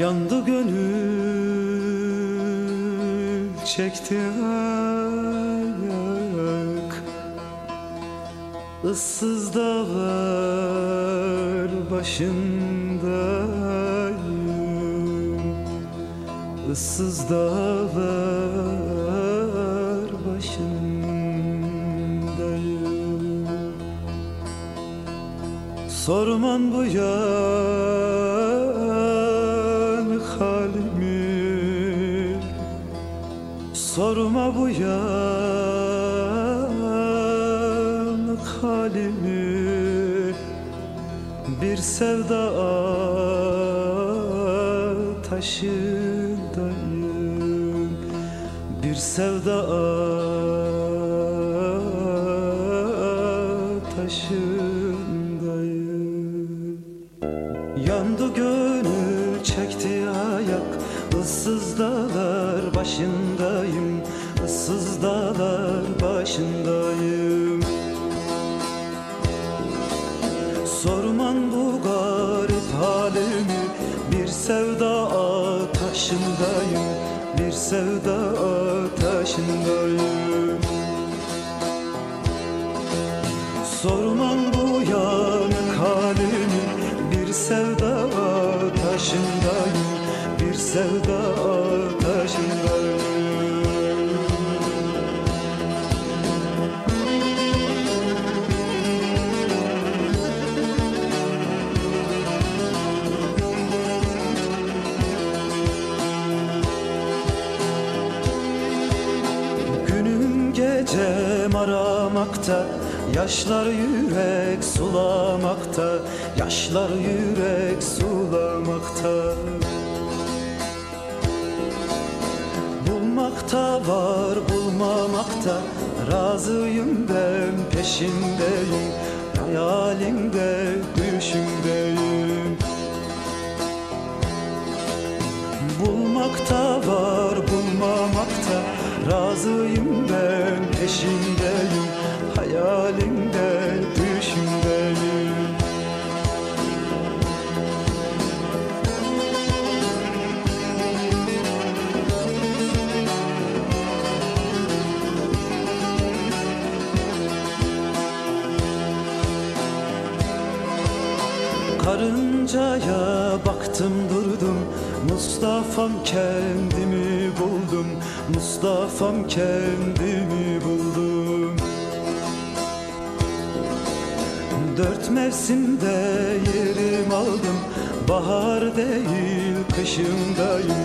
Yandı gönül çekti ayak. Issız dağlar başındayım Issız dağlar başındayım Sorman bu yar Sorma bu yan halimi. Bir sevda taşındayım Bir sevda taşındayım Yandı gönül başındayım ıssız dağlar başındayım. Sorman bu garip halimi Bir sevda ateşindeyim Bir sevda ateşindeyim. Sorman bu yanık halimi Bir sevda ateşindeyim Bir sevda ateşindeyim Günüm gecem aramakta Yaşlar yürek sulamakta Yaşlar yürek sulamakta bulmamakta Razıyım ben peşindeyim Hayalimde düşümdeyim Bulmakta var bulmamakta Razıyım ben peşindeyim Karıncaya baktım durdum. Mustafa'm kendimi buldum. Mustafa'm kendimi buldum. Dört mevsimde yerim aldım. Bahar değil kışındayım.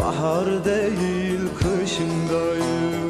Bahar değil kışındayım